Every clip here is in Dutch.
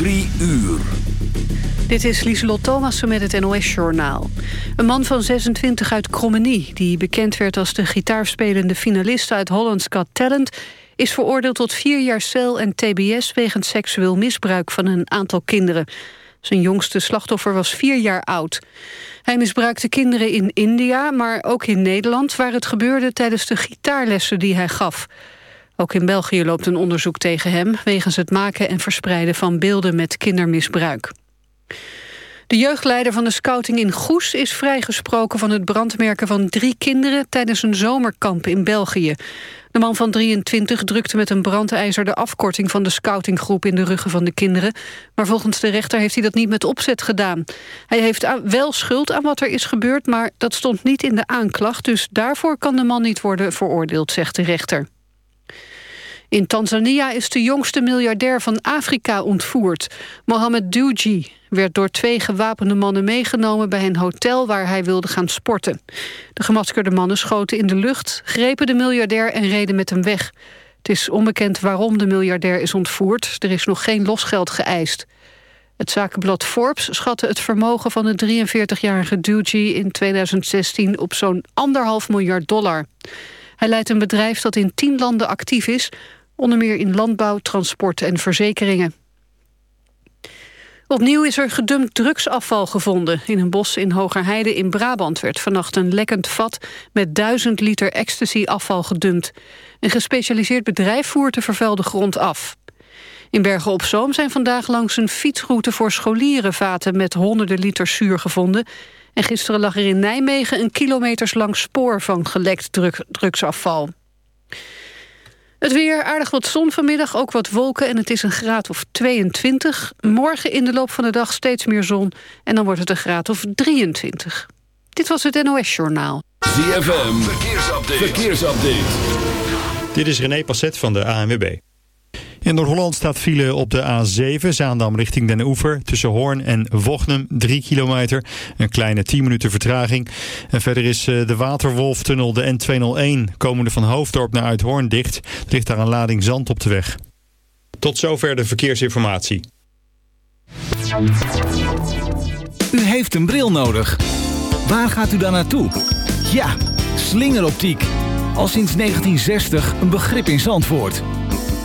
Drie uur. Dit is Lieselot Thomassen met het NOS-journaal. Een man van 26 uit Krommenie, die bekend werd als de gitaarspelende finalist uit Holland's Got Talent, is veroordeeld tot vier jaar cel en tbs wegens seksueel misbruik van een aantal kinderen. Zijn jongste slachtoffer was vier jaar oud. Hij misbruikte kinderen in India, maar ook in Nederland... waar het gebeurde tijdens de gitaarlessen die hij gaf. Ook in België loopt een onderzoek tegen hem... wegens het maken en verspreiden van beelden met kindermisbruik. De jeugdleider van de scouting in Goes is vrijgesproken van het brandmerken van drie kinderen tijdens een zomerkamp in België. De man van 23 drukte met een brandijzer de afkorting van de scoutinggroep in de ruggen van de kinderen. Maar volgens de rechter heeft hij dat niet met opzet gedaan. Hij heeft wel schuld aan wat er is gebeurd, maar dat stond niet in de aanklacht. Dus daarvoor kan de man niet worden veroordeeld, zegt de rechter. In Tanzania is de jongste miljardair van Afrika ontvoerd. Mohamed Dewji werd door twee gewapende mannen meegenomen... bij een hotel waar hij wilde gaan sporten. De gemaskerde mannen schoten in de lucht, grepen de miljardair en reden met hem weg. Het is onbekend waarom de miljardair is ontvoerd. Er is nog geen losgeld geëist. Het zakenblad Forbes schatte het vermogen van de 43-jarige Dewji in 2016 op zo'n anderhalf miljard dollar. Hij leidt een bedrijf dat in tien landen actief is onder meer in landbouw, transport en verzekeringen. Opnieuw is er gedumpt drugsafval gevonden. In een bos in Hogerheide in Brabant werd vannacht een lekkend vat... met duizend liter ecstasy-afval gedumpt. Een gespecialiseerd bedrijf voert de vervuilde grond af. In Bergen op Zoom zijn vandaag langs een fietsroute voor scholieren... vaten met honderden liter zuur gevonden. En gisteren lag er in Nijmegen een kilometerslang spoor van gelekt drugsafval. Het weer, aardig wat zon vanmiddag, ook wat wolken en het is een graad of 22. Morgen in de loop van de dag steeds meer zon en dan wordt het een graad of 23. Dit was het NOS Journaal. ZFM, verkeersupdate. verkeersupdate. Dit is René Passet van de ANWB. In Noord-Holland staat file op de A7, Zaandam richting Den Oever. Tussen Hoorn en Wochnum, 3 kilometer. Een kleine 10 minuten vertraging. En verder is eh, de Waterwolftunnel, de N201, komende van Hoofddorp naar Uithoorn dicht. Er ligt daar een lading zand op de weg. Tot zover de verkeersinformatie. U heeft een bril nodig. Waar gaat u dan naartoe? Ja, slingeroptiek. Al sinds 1960 een begrip in Zandvoort.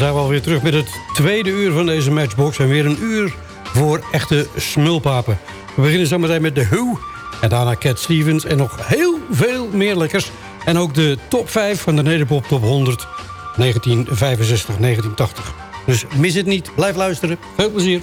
Zijn we alweer terug met het tweede uur van deze matchbox. En weer een uur voor echte smulpapen. We beginnen zo meteen met de Who. En daarna Cat Stevens. En nog heel veel meer lekkers. En ook de top 5 van de Nederpop Top 100. 1965, 1980. Dus mis het niet. Blijf luisteren. Veel plezier.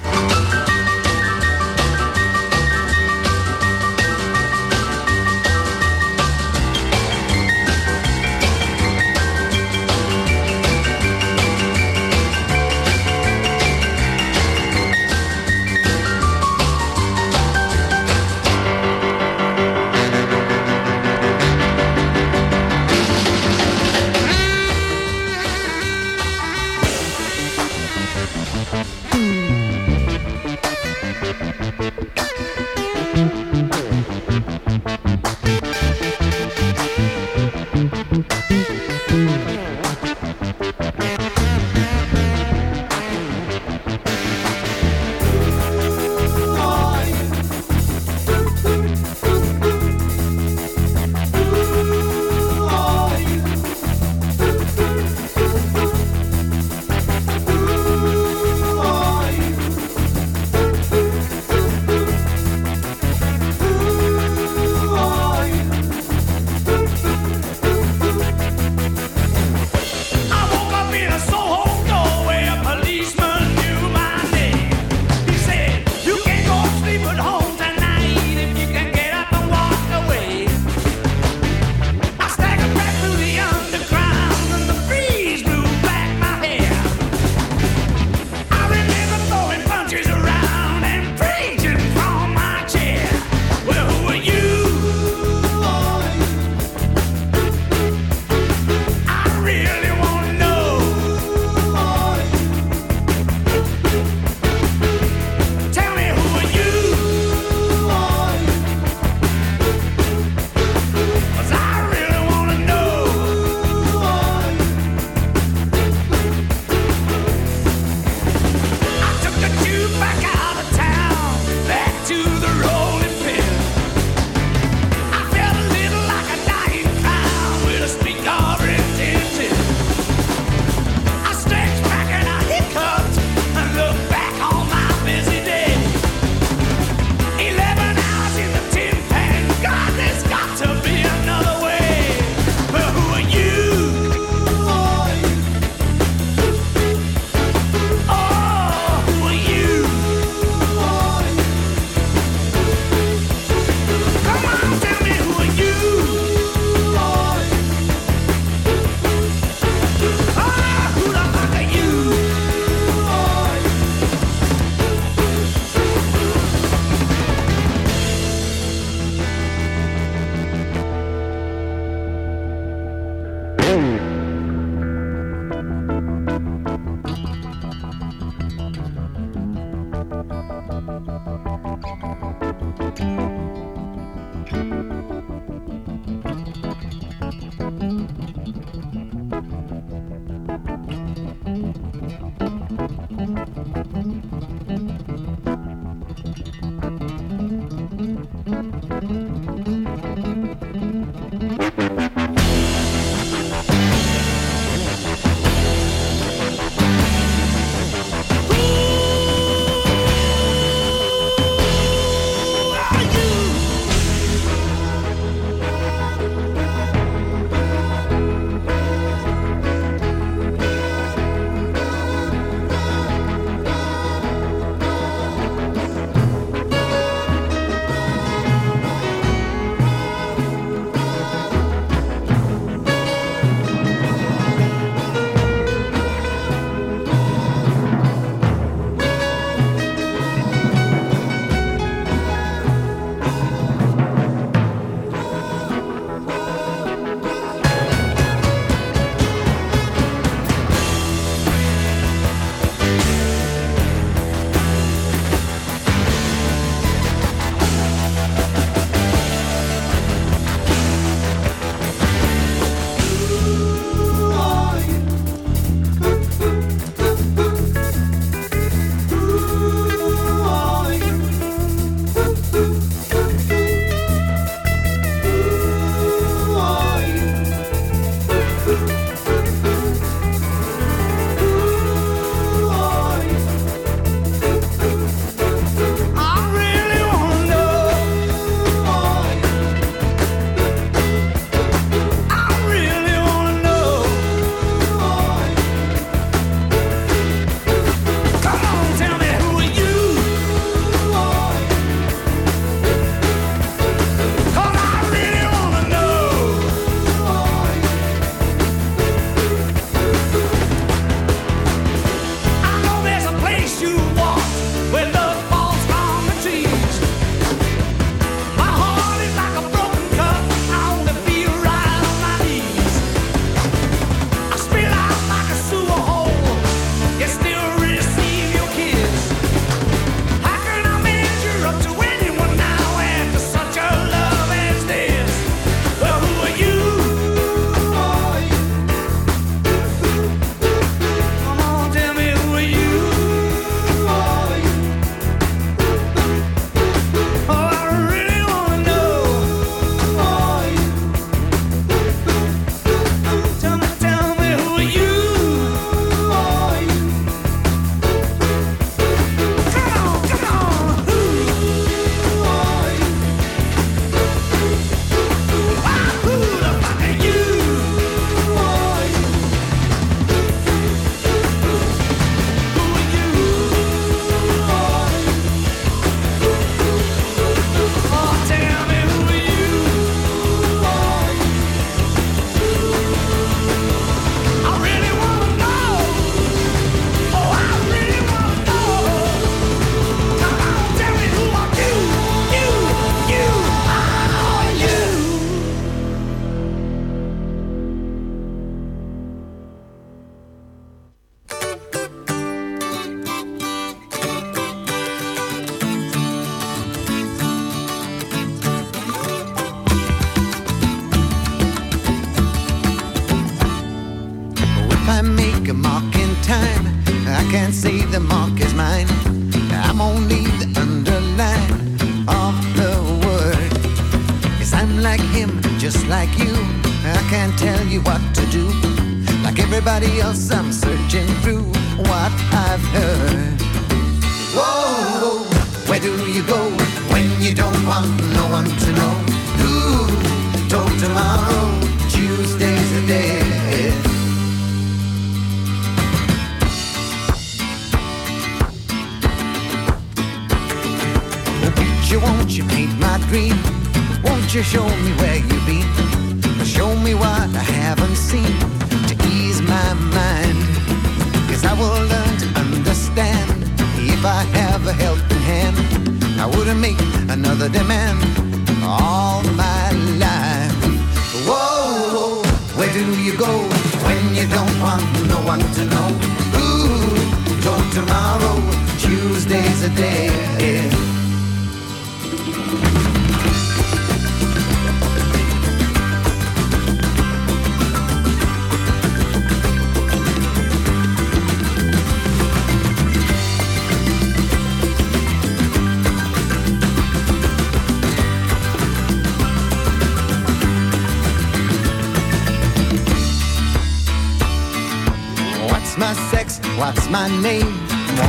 What's my name?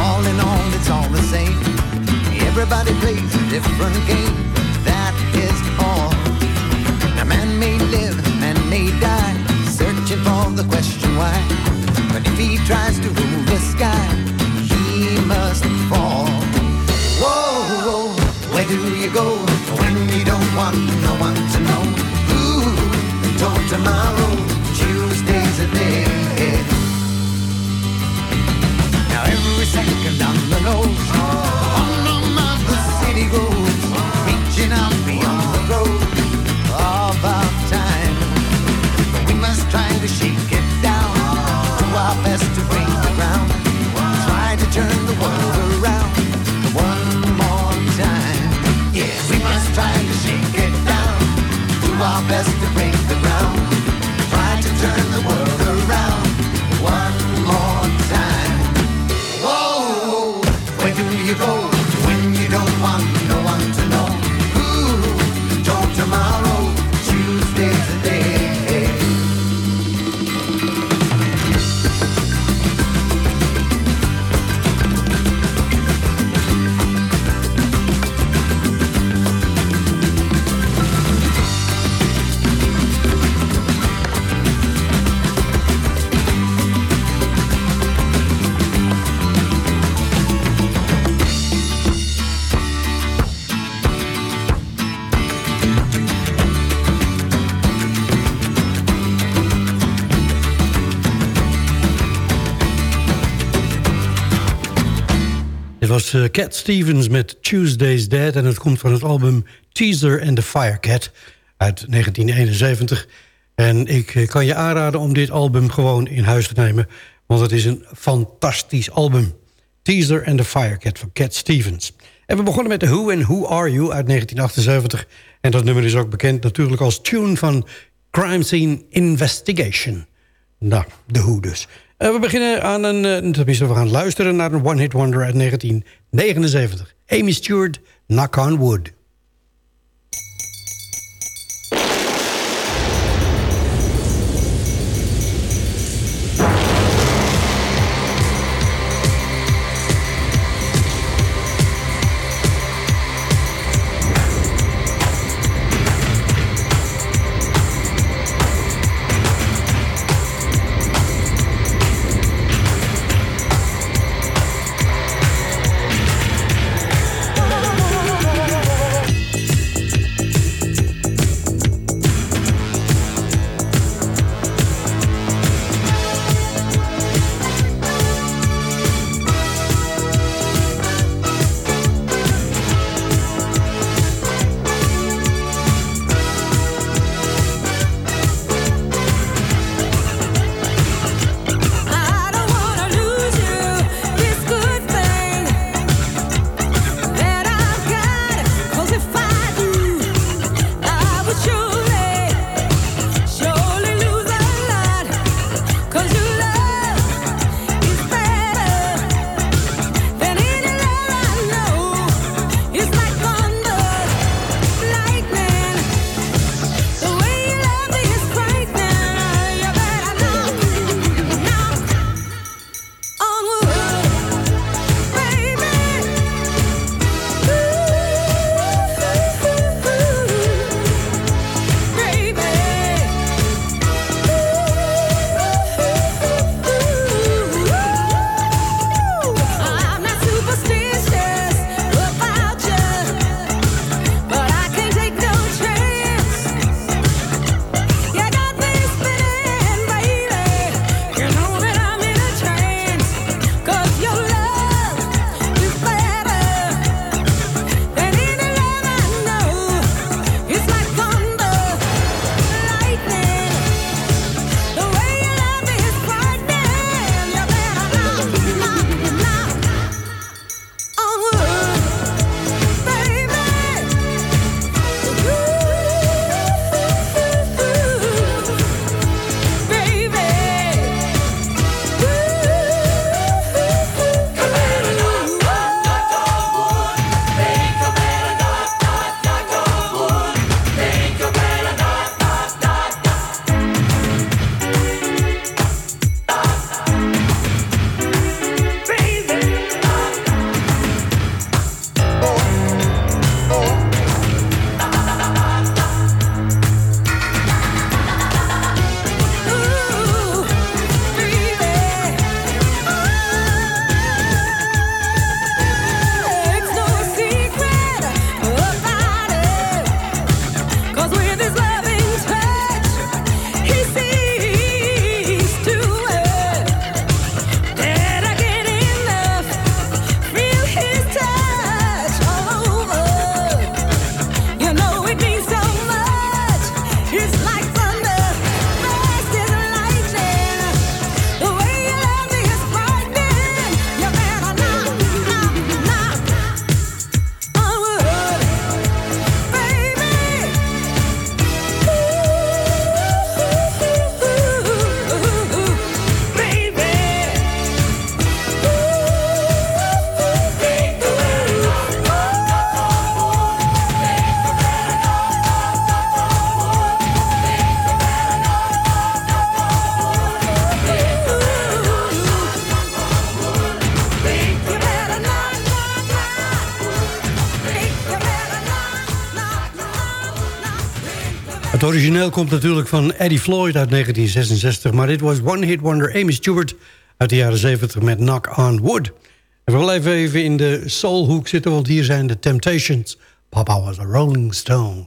All in all, it's all the same. Everybody plays a different game, that is all. A man may live, man may die, searching for the question why. But if he tries to rule the sky, he must fall. Whoa, whoa, where do you go when you don't want no one to know? Ooh, until tomorrow, Tuesday's a day second on the nose. On the city reaching out beyond the road go was uh, Cat Stevens met Tuesday's Dead... en het komt van het album Teaser and the Firecat uit 1971. En ik eh, kan je aanraden om dit album gewoon in huis te nemen... want het is een fantastisch album. Teaser and the Firecat van Cat Stevens. En we begonnen met The Who and Who Are You uit 1978. En dat nummer is ook bekend natuurlijk als tune van Crime Scene Investigation. Nou, The Who dus. Uh, we beginnen aan een, uh, tenminste we gaan luisteren naar een one-hit wonder uit 1979. Amy Stewart, Knock on Wood. Origineel komt natuurlijk van Eddie Floyd uit 1966... maar dit was One Hit Wonder Amy Stewart uit de jaren 70 met Knock on Wood. En we blijven even in de soulhoek zitten... want hier zijn de Temptations. Papa was a Rolling Stone.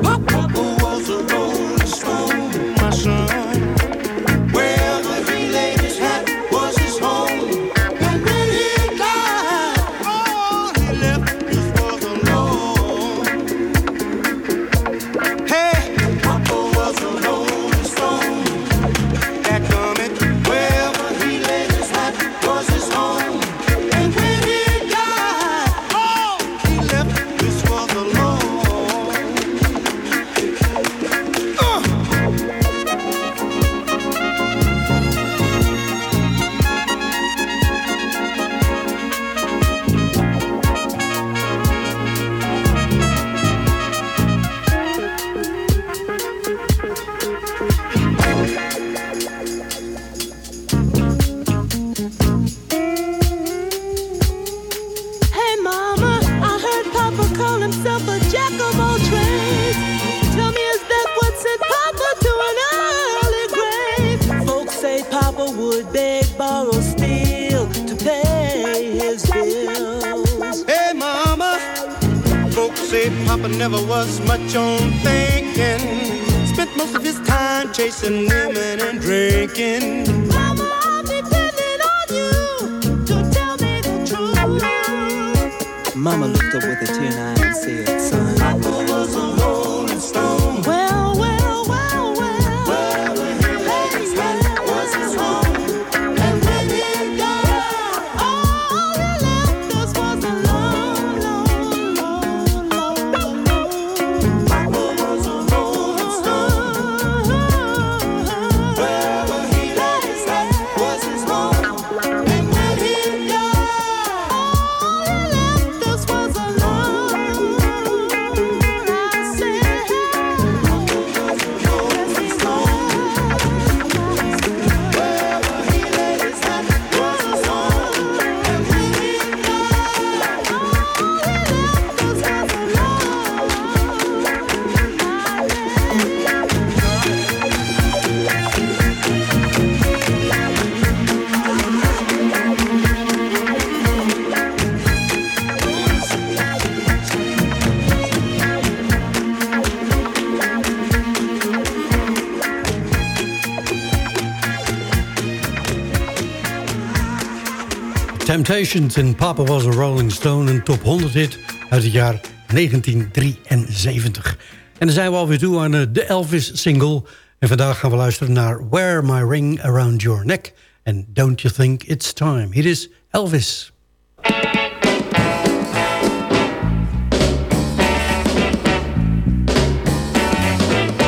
Temptations en Papa Was a Rolling Stone, een top 100 hit uit het jaar 1973. En dan zijn we alweer toe aan eh, de Elvis-single. En vandaag gaan we luisteren naar Wear My Ring Around Your Neck. And Don't You Think It's Time. Hier is Elvis.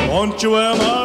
Won't you wear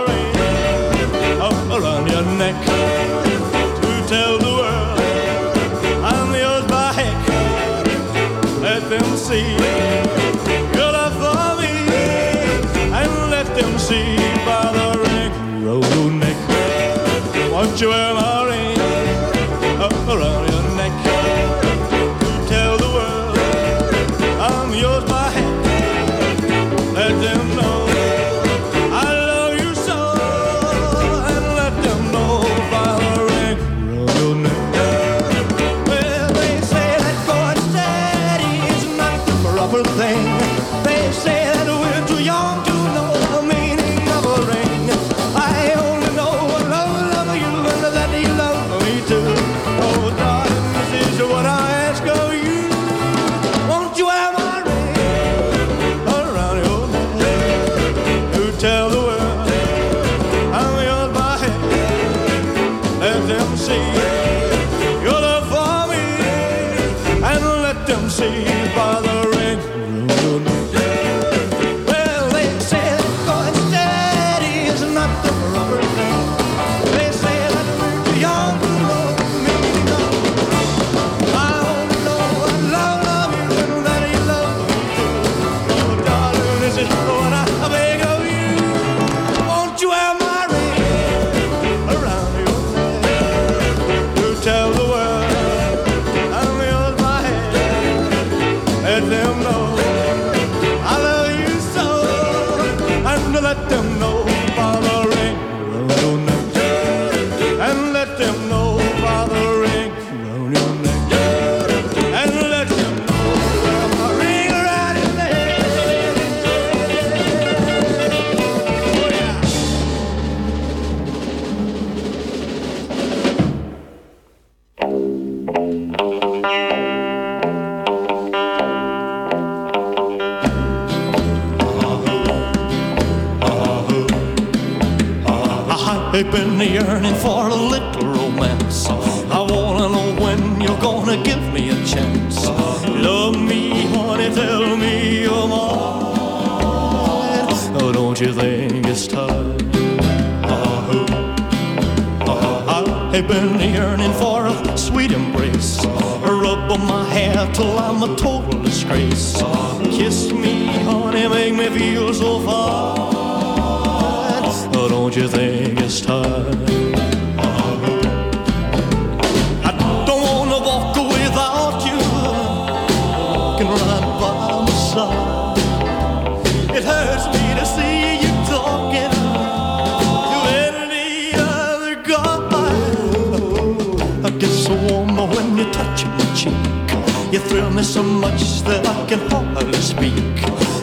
thrill me so much that I can hardly speak.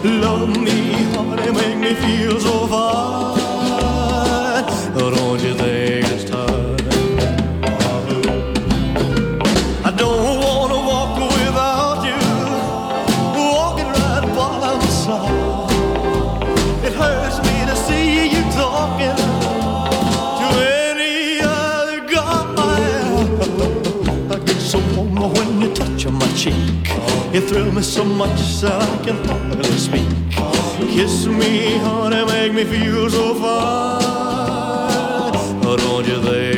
Love me honey, make me feel so fine. Don't you think? Thrill me so much that I can hardly speak. Kiss me, honey, make me feel so fine. Oh, Don't you think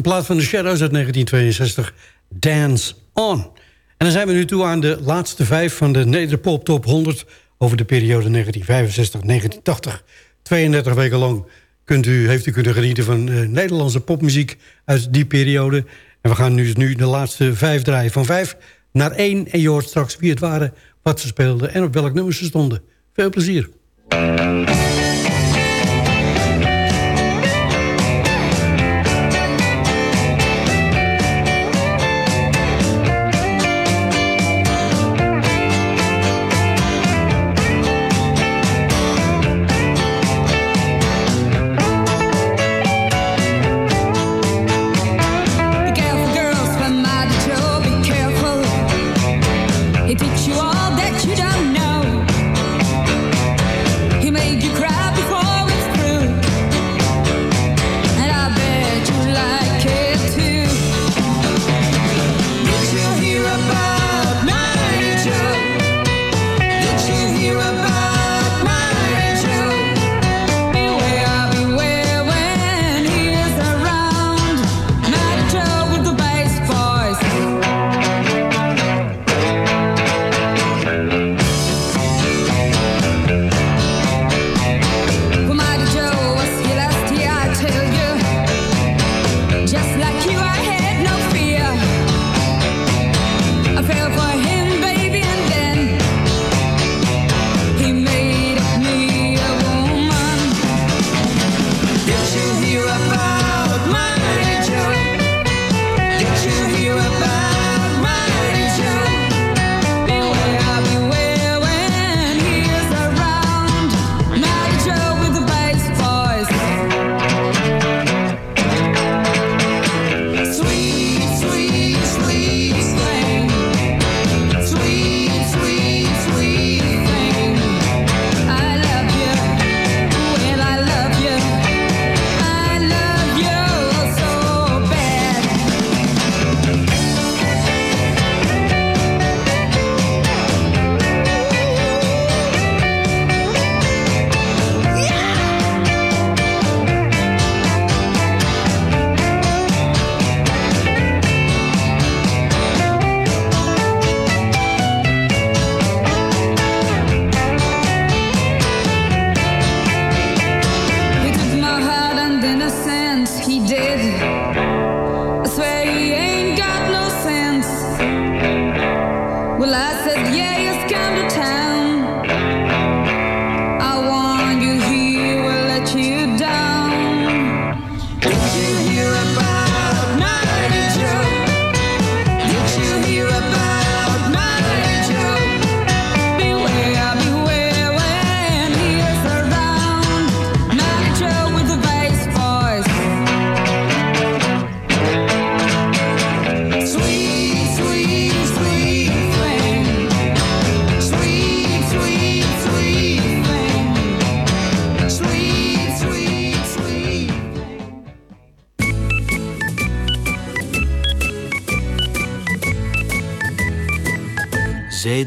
een plaat van de Shadows uit 1962, Dance On. En dan zijn we nu toe aan de laatste vijf van de Nederpop Top 100... over de periode 1965-1980. 32 weken lang kunt u, heeft u kunnen genieten van eh, Nederlandse popmuziek uit die periode. En we gaan nu, nu de laatste vijf draaien. Van vijf naar één. En je hoort straks wie het waren, wat ze speelden... en op welk nummer ze stonden. Veel plezier.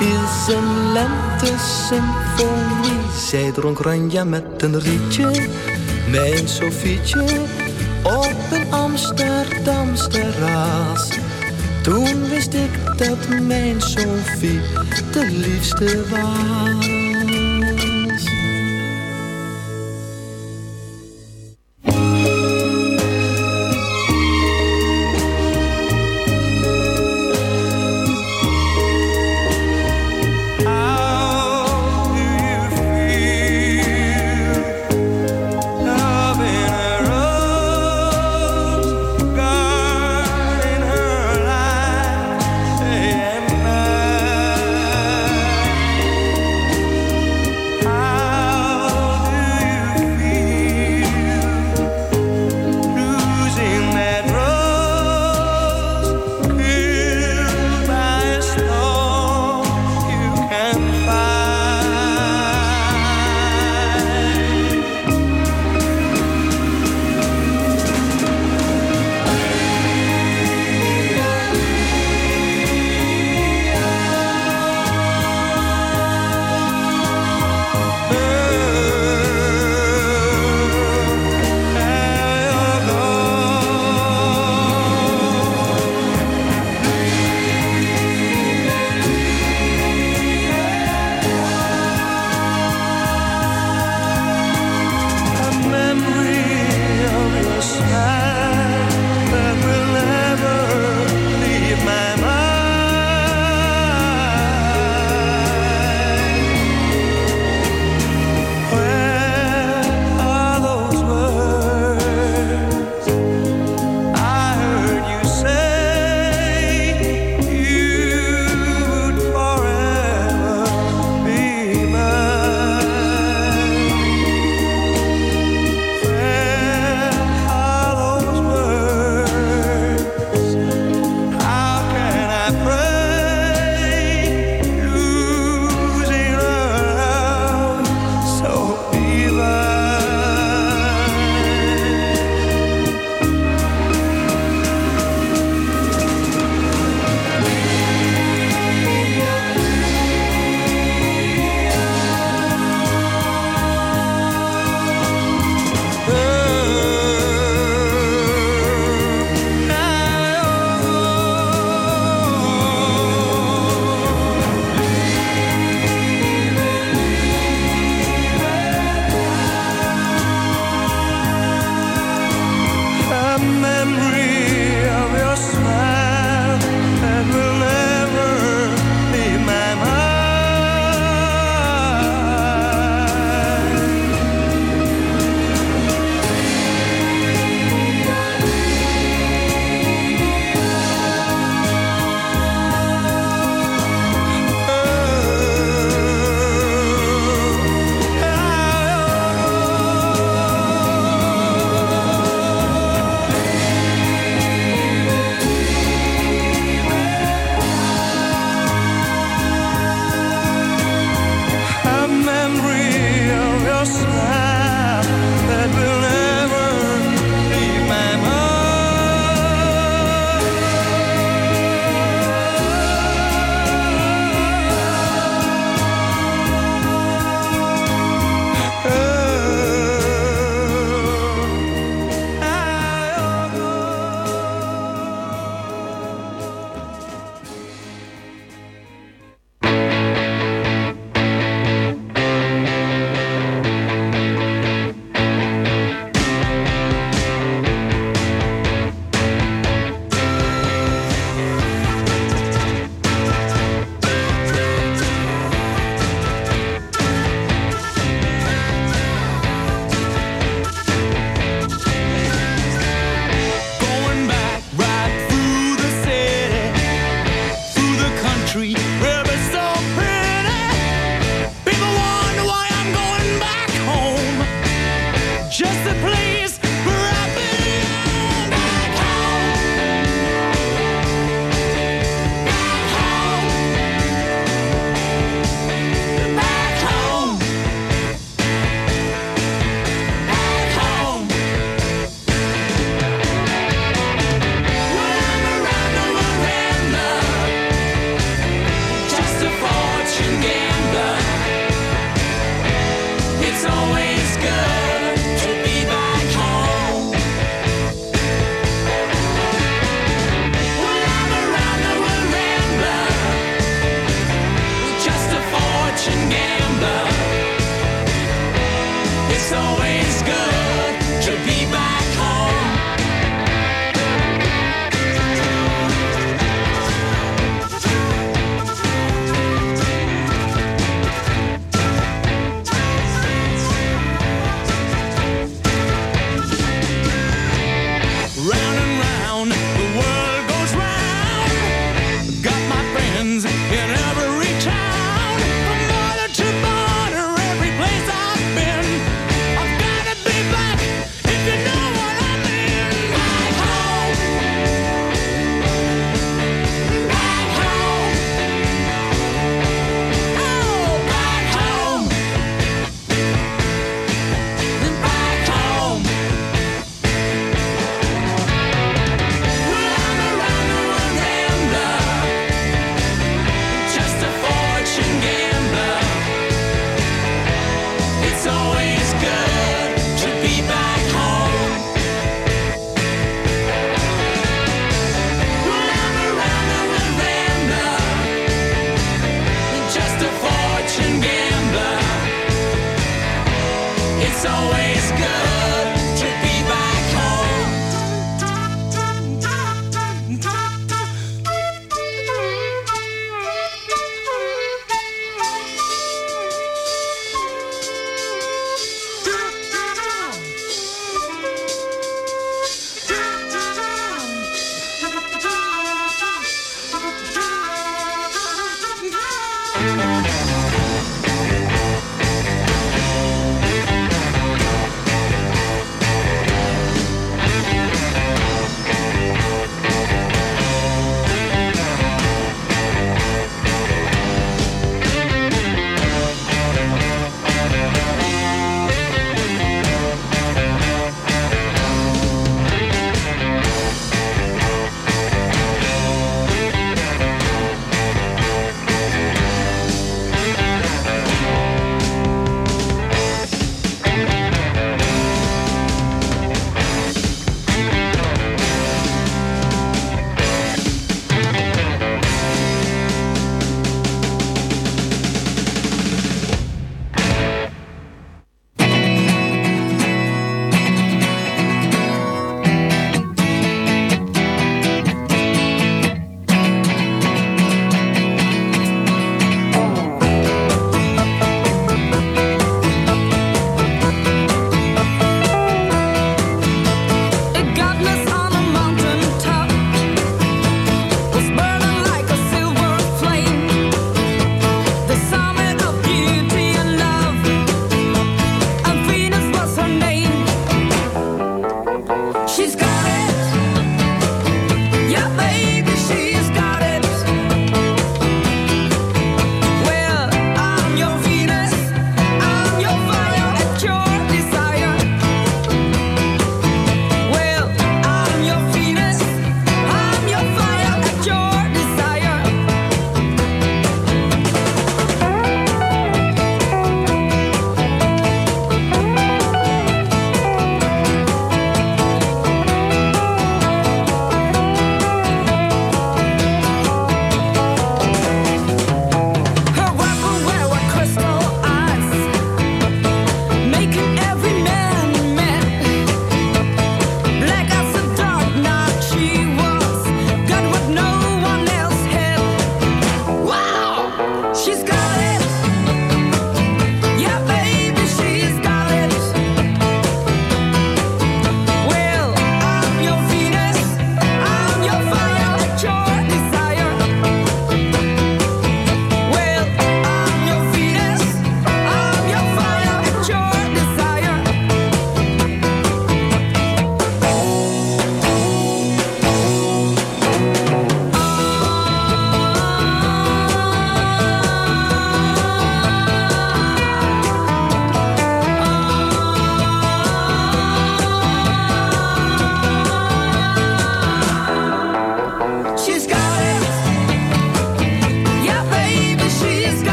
is een lente-symfonie. Zij dronk ranja met een rietje, mijn Sofietje, op een Amsterdams terras. Toen wist ik dat mijn Sofie de liefste was.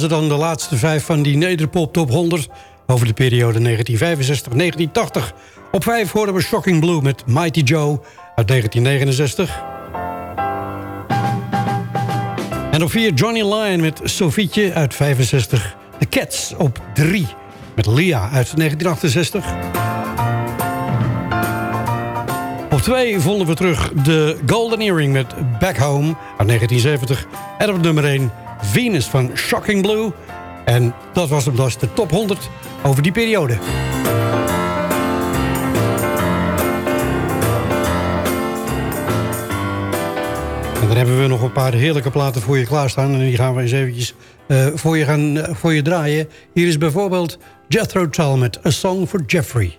Waren ze dan de laatste vijf van die Nederpop Top 100... over de periode 1965-1980. Op vijf horen we Shocking Blue met Mighty Joe uit 1969. En op vier Johnny Lyon met Sofietje uit 65. The Cats op drie met Lia uit 1968. Op 2 vonden we terug de Golden Earring met Back Home uit 1970. En op nummer 1 Venus van Shocking Blue. En dat was hem dus de top 100 over die periode. En dan hebben we nog een paar heerlijke platen voor je klaarstaan. En die gaan we eens eventjes uh, voor, je gaan, uh, voor je draaien. Hier is bijvoorbeeld Jethro Tull met A Song for Jeffrey.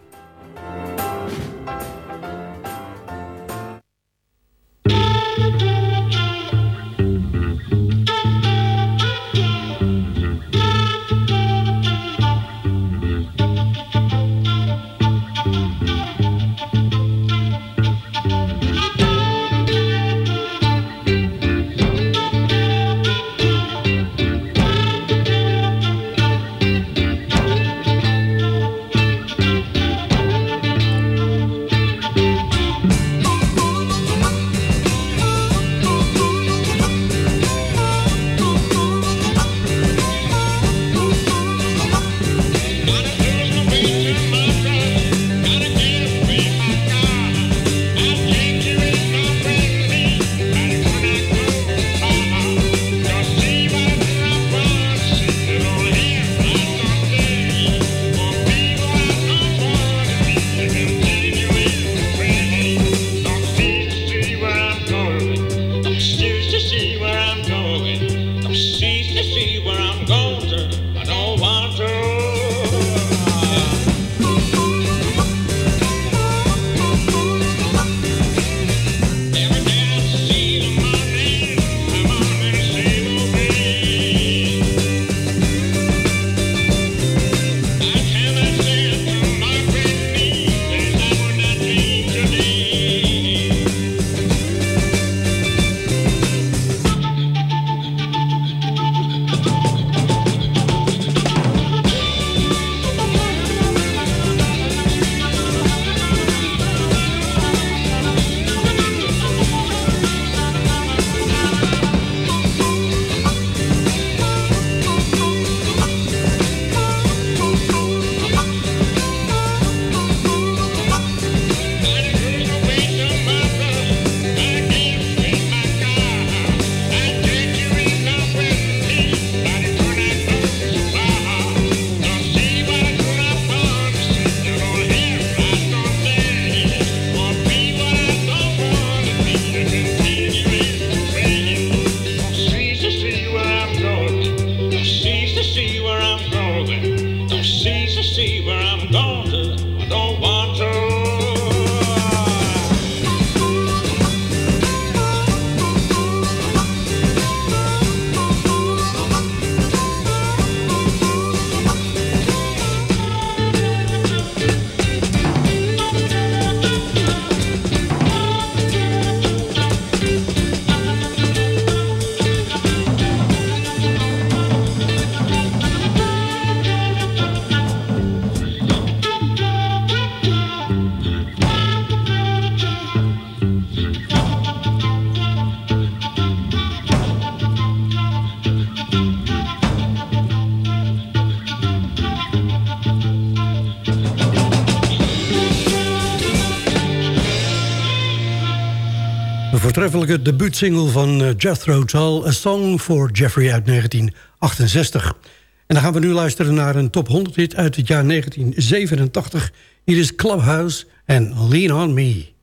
Voortreffelijke debuutsingle van uh, Jethro Tull... A Song for Jeffrey uit 1968. En dan gaan we nu luisteren naar een top 100 hit uit het jaar 1987. Hier is Clubhouse en Lean On Me.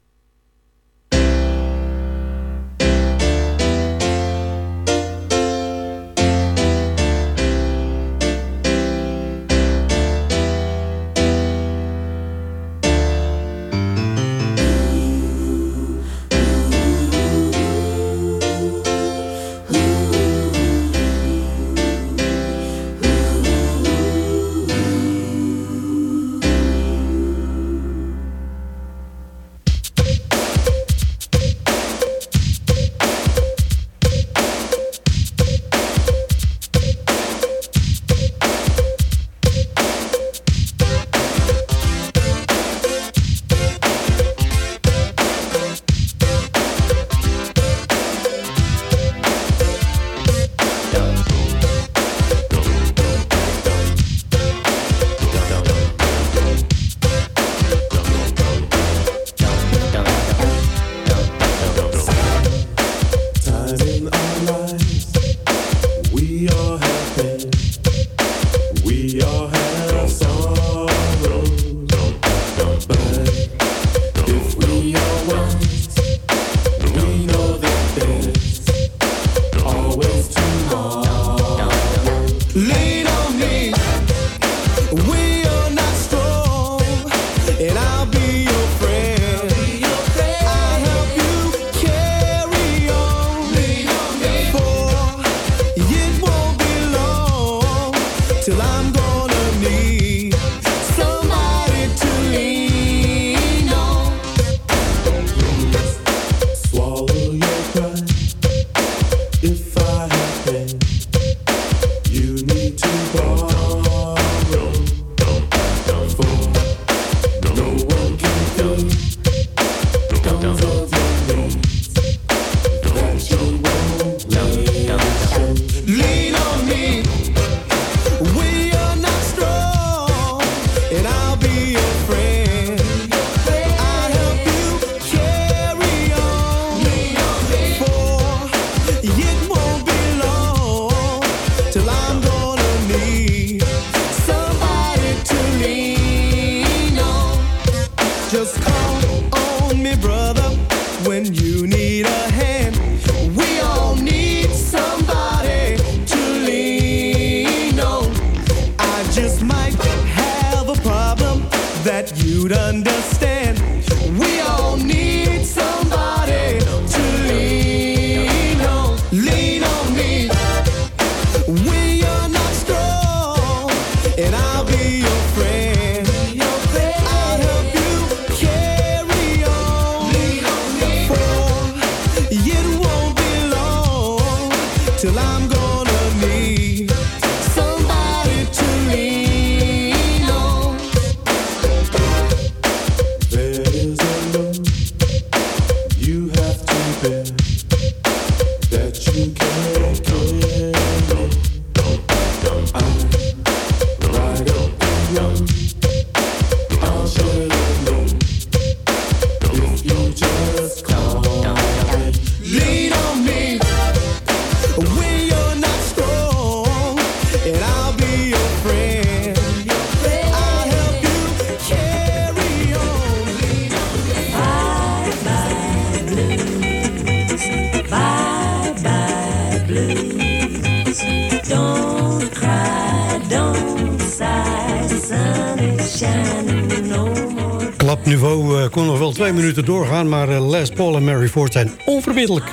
Klapniveau eh, kon nog wel twee minuten doorgaan... maar eh, Les Paul en Mary Ford zijn onverbiddelijk.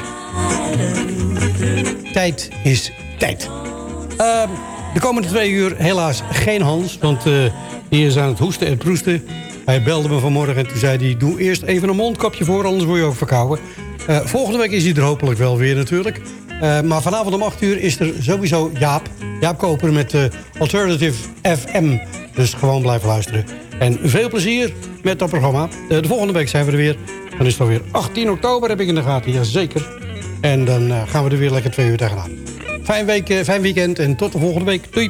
Tijd is tijd. Ehm, de komende twee uur helaas geen Hans... want eh die is aan het hoesten en proesten. Hij belde me vanmorgen en toen zei hij... doe eerst even een mondkapje voor, anders word je ook verkouden. Volgende week is hij er hopelijk wel weer natuurlijk. Maar vanavond om 8 uur is er sowieso Jaap. Jaap Koper met eh, Alternative FM. Dus gewoon blijven luisteren. En veel plezier met dat programma. Eh, de volgende week zijn we er weer. Dan is het alweer 18 oktober, heb ik in de gaten. Jazeker. En dan eh, gaan we er weer lekker twee uur tegenaan. Fijn, week, eh, fijn weekend en tot de volgende week. Doei.